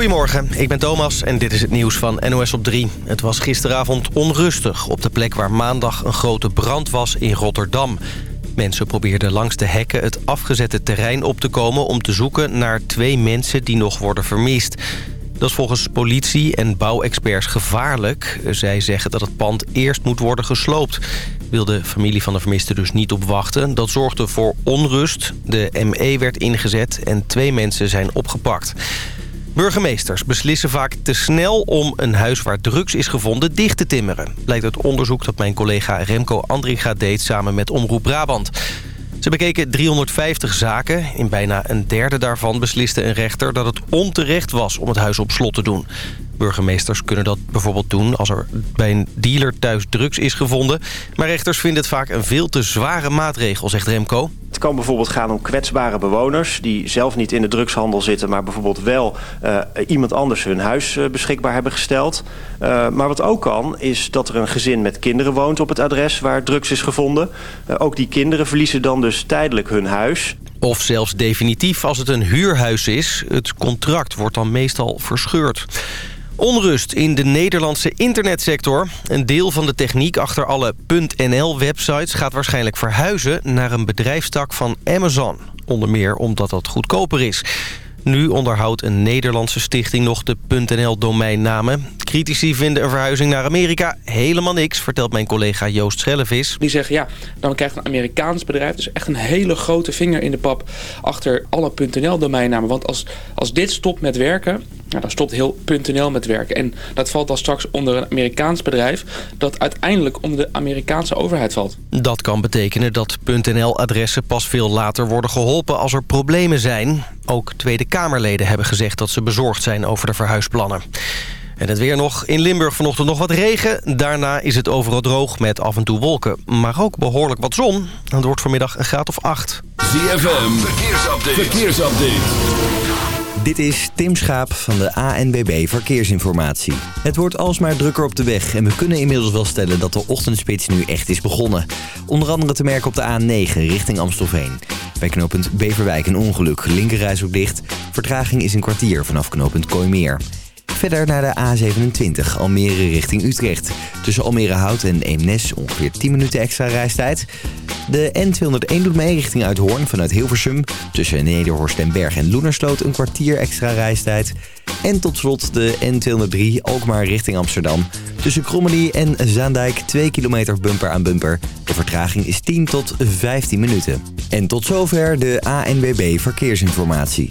Goedemorgen, ik ben Thomas en dit is het nieuws van NOS op 3. Het was gisteravond onrustig op de plek waar maandag een grote brand was in Rotterdam. Mensen probeerden langs de hekken het afgezette terrein op te komen... om te zoeken naar twee mensen die nog worden vermist. Dat is volgens politie en bouwexperts gevaarlijk. Zij zeggen dat het pand eerst moet worden gesloopt. Wil de familie van de vermiste dus niet op wachten. Dat zorgde voor onrust. De ME werd ingezet en twee mensen zijn opgepakt. Burgemeesters beslissen vaak te snel om een huis waar drugs is gevonden dicht te timmeren. Blijkt uit onderzoek dat mijn collega Remco Andringa deed samen met Omroep Brabant. Ze bekeken 350 zaken. In bijna een derde daarvan besliste een rechter dat het onterecht was om het huis op slot te doen. Burgemeesters kunnen dat bijvoorbeeld doen als er bij een dealer thuis drugs is gevonden. Maar rechters vinden het vaak een veel te zware maatregel, zegt Remco. Het kan bijvoorbeeld gaan om kwetsbare bewoners... die zelf niet in de drugshandel zitten... maar bijvoorbeeld wel uh, iemand anders hun huis uh, beschikbaar hebben gesteld. Uh, maar wat ook kan, is dat er een gezin met kinderen woont... op het adres waar drugs is gevonden. ook die kinderen verliezen dan dus tijdelijk hun huis. Of zelfs definitief als het een huurhuis is. Het contract wordt dan meestal verscheurd. Onrust in de Nederlandse internetsector. Een deel van de techniek achter alle .nl-websites gaat waarschijnlijk verhuizen... naar een bedrijfstak van Amazon. Onder meer omdat dat goedkoper is. Nu onderhoudt een Nederlandse stichting nog de .nl-domeinnamen. Critici vinden een verhuizing naar Amerika helemaal niks... vertelt mijn collega Joost Schellevis. Die zeggen, ja, dan krijgt een Amerikaans bedrijf... dus echt een hele grote vinger in de pap achter alle .nl-domeinnamen. Want als, als dit stopt met werken nou, dan stopt heel .nl met werken. En dat valt dan straks onder een Amerikaans bedrijf... dat uiteindelijk onder de Amerikaanse overheid valt. Dat kan betekenen dat .nl-adressen pas veel later worden geholpen als er problemen zijn. Ook Tweede Kamerleden hebben gezegd dat ze bezorgd zijn over de verhuisplannen. En het weer nog. In Limburg vanochtend nog wat regen. Daarna is het overal droog met af en toe wolken. Maar ook behoorlijk wat zon. Het wordt vanmiddag een graad of 8. ZFM, verkeersupdate. verkeersupdate. Dit is Tim Schaap van de ANBB Verkeersinformatie. Het wordt alsmaar drukker op de weg en we kunnen inmiddels wel stellen dat de ochtendspits nu echt is begonnen. Onder andere te merken op de A9 richting Amstelveen. Bij knooppunt Beverwijk een ongeluk, linkerreis ook dicht. Vertraging is een kwartier vanaf knooppunt Kooimeer. Verder naar de A27, Almere richting Utrecht. Tussen Almere Hout en Eemnes ongeveer 10 minuten extra reistijd. De N201 doet mee richting Uithoorn vanuit Hilversum. Tussen Nederhorst en Berg en Loenersloot een kwartier extra reistijd. En tot slot de N203 Alkmaar richting Amsterdam. Tussen Krommenie en Zaandijk 2 kilometer bumper aan bumper. De vertraging is 10 tot 15 minuten. En tot zover de ANWB Verkeersinformatie.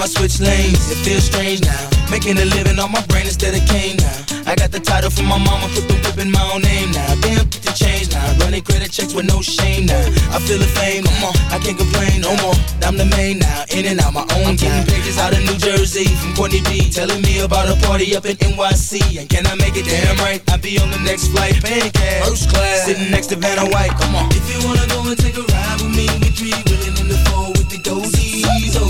Time I switch lanes, it feels strange now. Making a living on my brain instead of cane now. I got the title from my mama, put the whip in my own name now. Damn, put the change now. Running credit checks with no shame now. I feel the fame, come on, I can't complain no more. I'm the main now, in and out my own I'm getting pages out of New Jersey from Courtney B. Telling me about a party up in NYC. And can I make it damn right? I'll be on the next flight, paying cash. First class, sitting next to Vanna White. Come on. If you wanna go and take a ride with me, we three willing in the four with the dozies. Oh,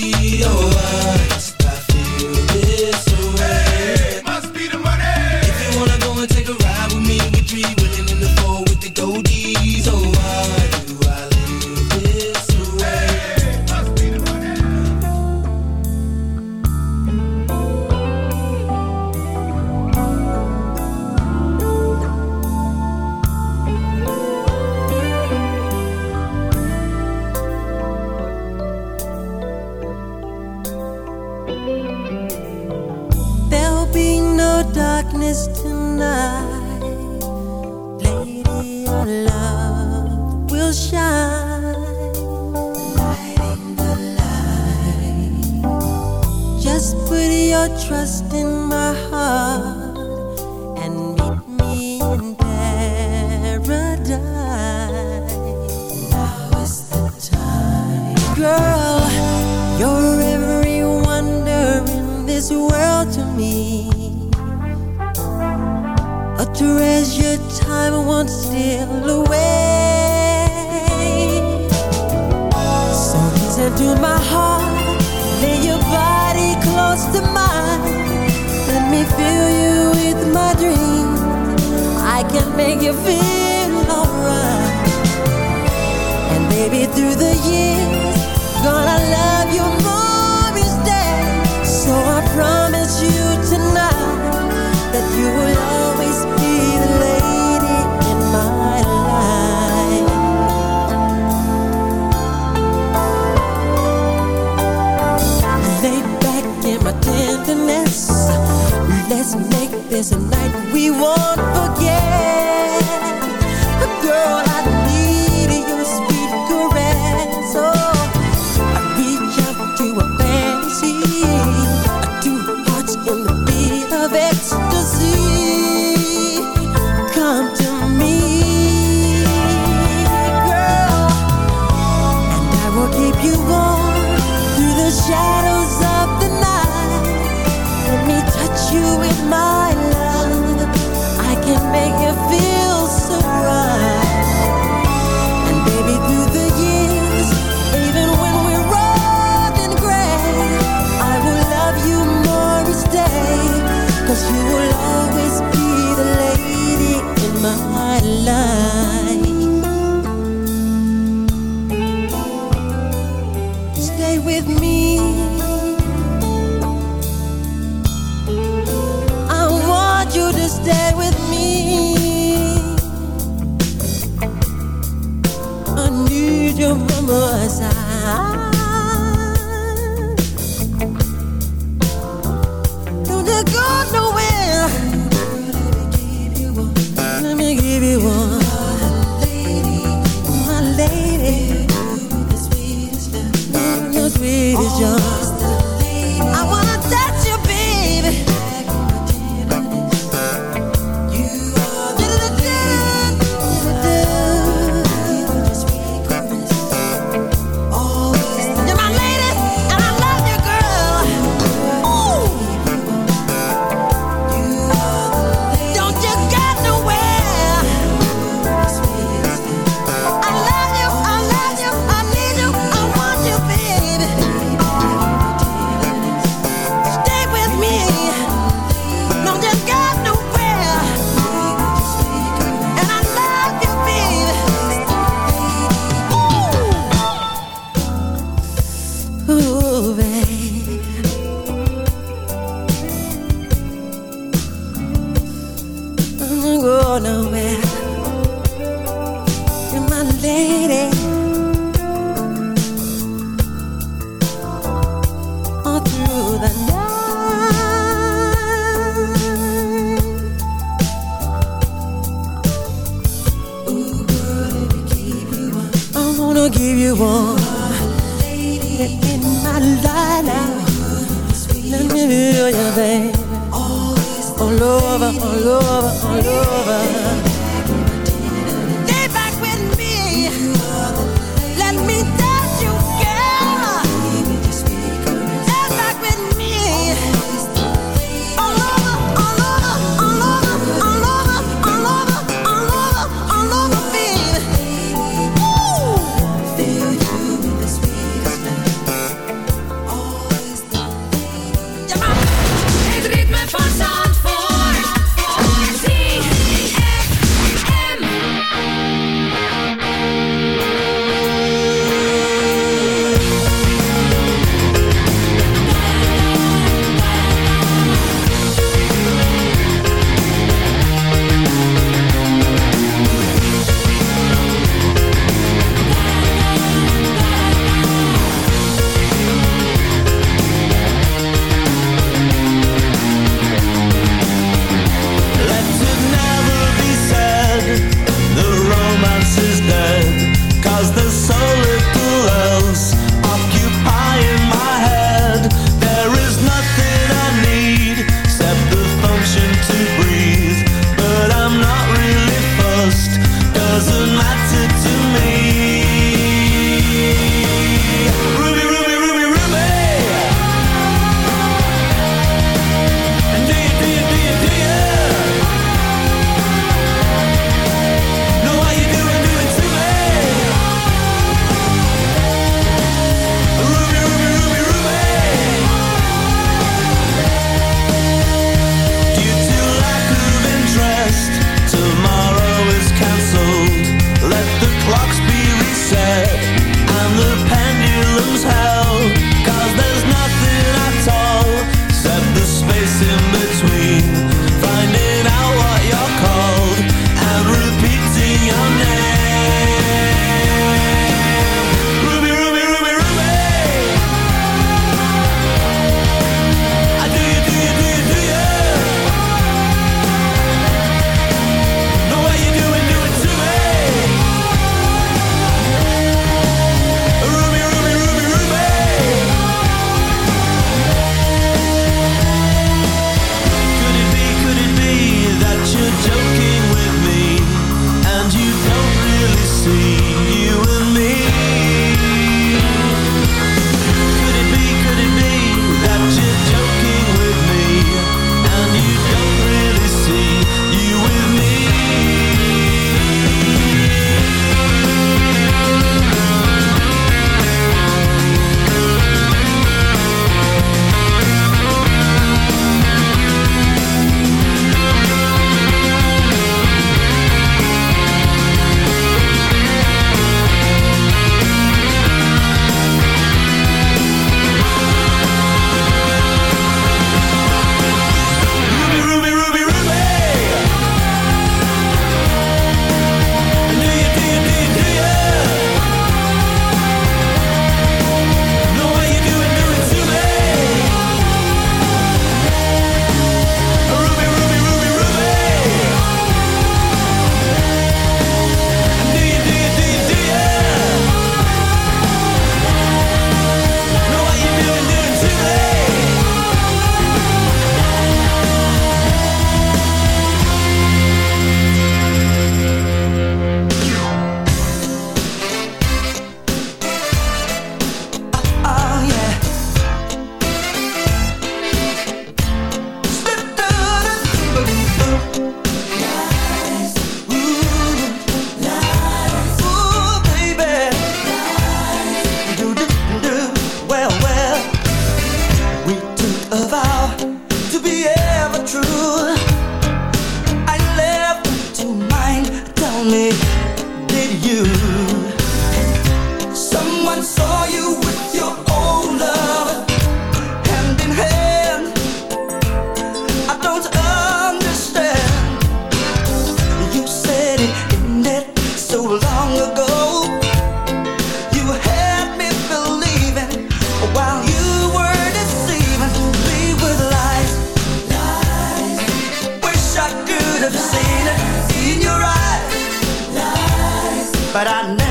but I never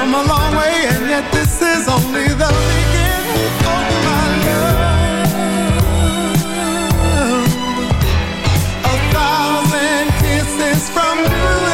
Come a long way, and yet this is only the beginning of my love. A thousand kisses from you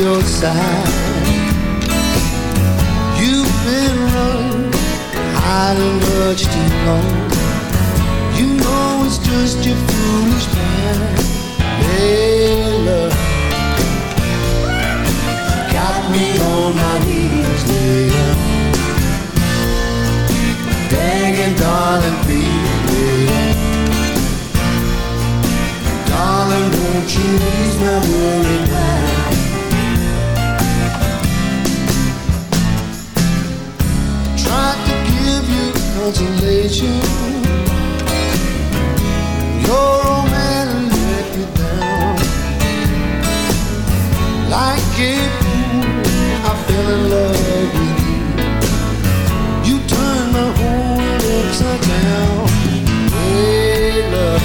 your side. You've been running, hiding much too long. You know it's just your foolish pride. Hey, love, got me on my knees, Layla. Begging, darling, please, Layla. Darling, won't you ease my worried mind? Consolation. Your old man let you down. Like fool, I fell in love with you. You turned my whole world upside down. Hey, love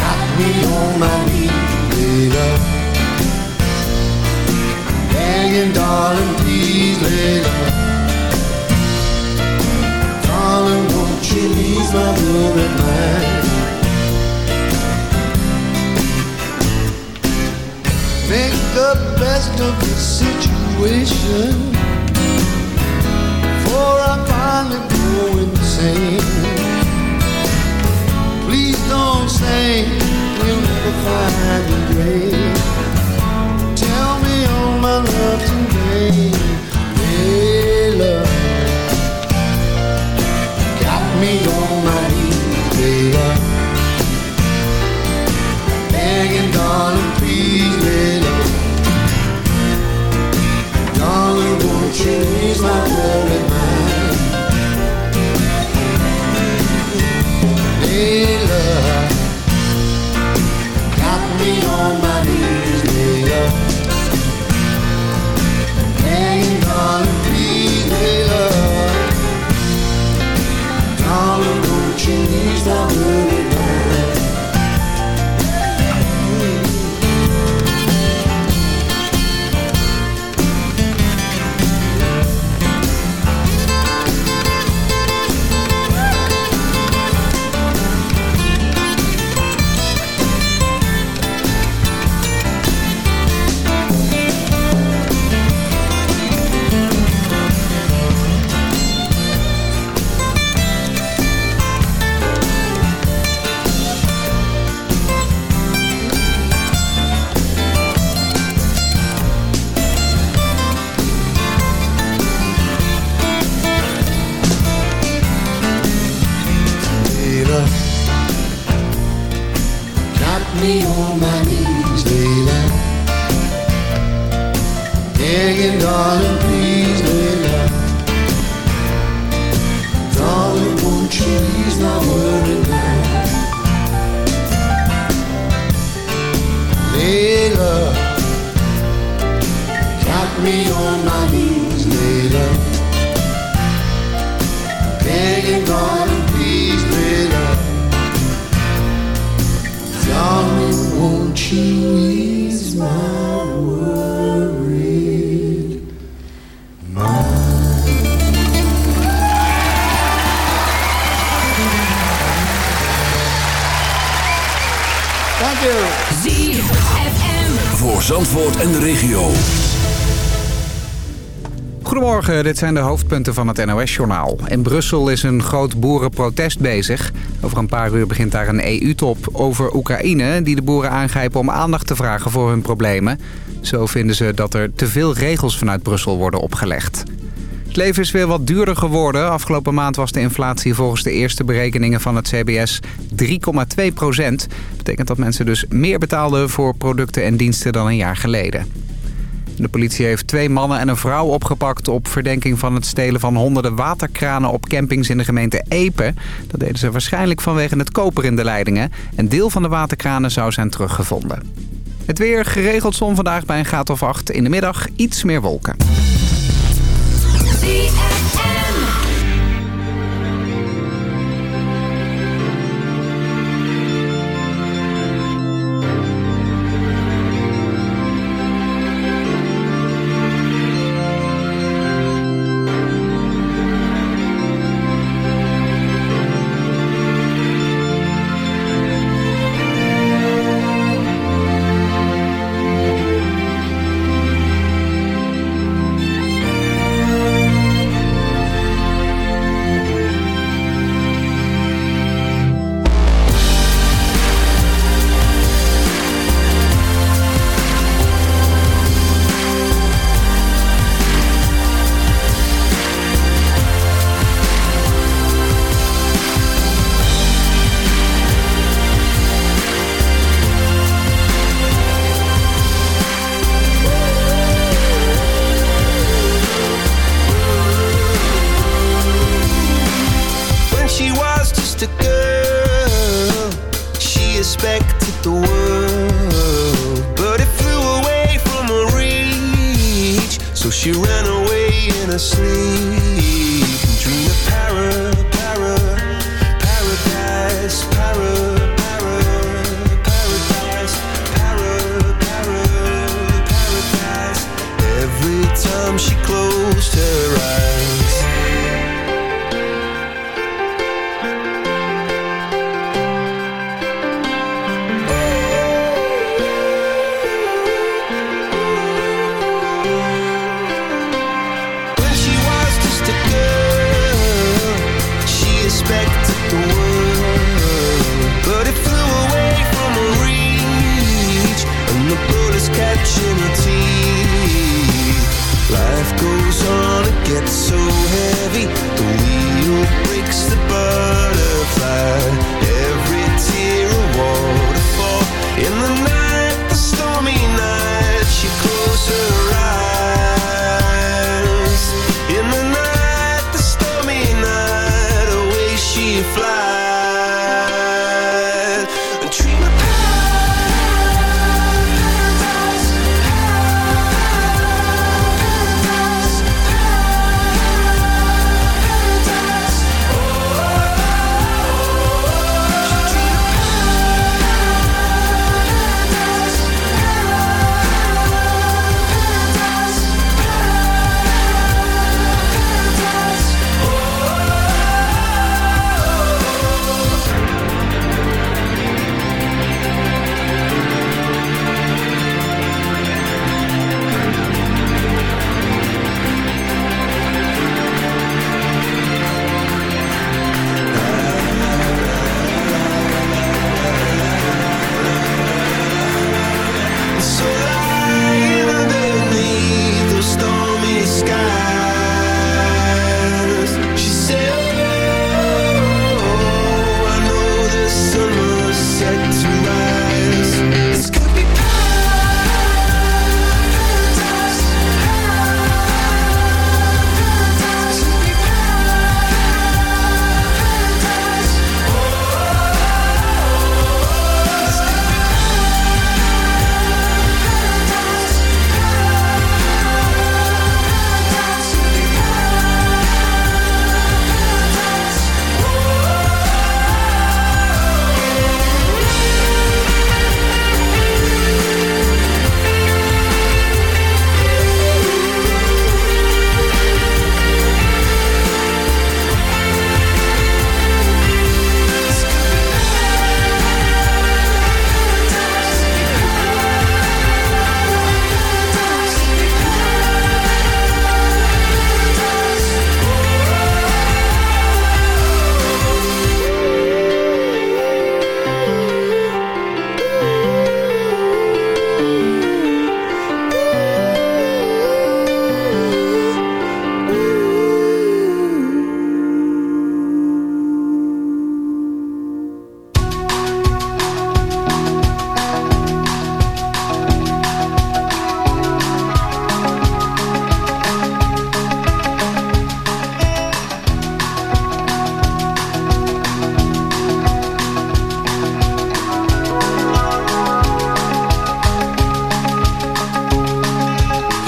got me on my knees, love. Begging, darling, please, love. Ease my worried mind? Make the best of the situation. For I finally go insane. Please don't say we'll never find a grave. Tell me all my love today. Thank you. ZFM. Voor Zandvoort en de regio. Goedemorgen, dit zijn de hoofdpunten van het NOS-journaal. In Brussel is een groot boerenprotest bezig. Over een paar uur begint daar een EU-top over Oekraïne... die de boeren aangrijpen om aandacht te vragen voor hun problemen. Zo vinden ze dat er te veel regels vanuit Brussel worden opgelegd. Het leven is weer wat duurder geworden. Afgelopen maand was de inflatie volgens de eerste berekeningen van het CBS 3,2 procent. betekent dat mensen dus meer betaalden voor producten en diensten dan een jaar geleden. De politie heeft twee mannen en een vrouw opgepakt op verdenking van het stelen van honderden waterkranen op campings in de gemeente Epe. Dat deden ze waarschijnlijk vanwege het koper in de leidingen. Een deel van de waterkranen zou zijn teruggevonden. Het weer geregeld zon vandaag bij een graad of 8. In de middag iets meer wolken. Expected she ran away in her sleep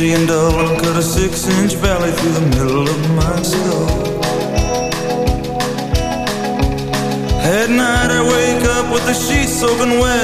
Knife, and dull, and cut a six-inch valley through the middle of my skull. At night I wake up with the sheets soaking wet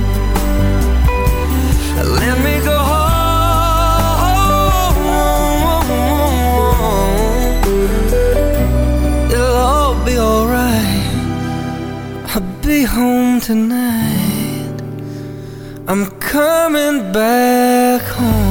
Be home tonight. I'm coming back home.